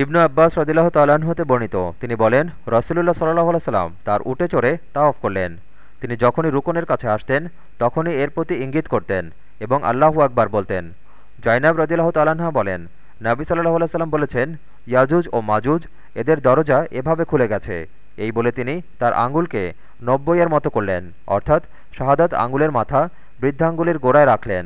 ইবনু আব্বাস রদিল্লাহ তাল্লাহ্ন হতে বর্ণিত। তিনি বলেন রসুল্লাহ সাল্লাহ সাল্লাম তার উটে চড়ে তা অফ করলেন। তিনি যখনই রুকনের কাছে আসতেন, তখনই এর প্রতি ইঙ্গিত করতেন এবং আল্লাহু আকবার বলতেন। জয়নাব রদিল্লাহ তাল্লাহা বলেন, নাবি সাল্লাহ সাল্লাম বলেছেন, ইয়াজুজ ও মাজুজ এদের দরজা এভাবে খুলে গেছে। এই বলে তিনি তার আঙ্গুলকে নব্বইয়ের মতো করলেন, অর্থাৎ শাহাদাত আঙ্গুলের মাথা বৃদ্ধাঙ্গুলের গোড়ায় রাখলেন।